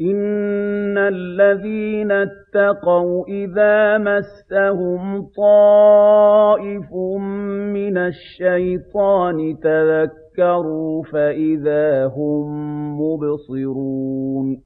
إِنَّ الَّذِينَ اتَّقَوْا إِذَا مَسَّهُمْ طَائِفٌ مِّنَ الشَّيْطَانِ تَذَكَّرُوا فَإِذَا هُم مُّبْصِرُونَ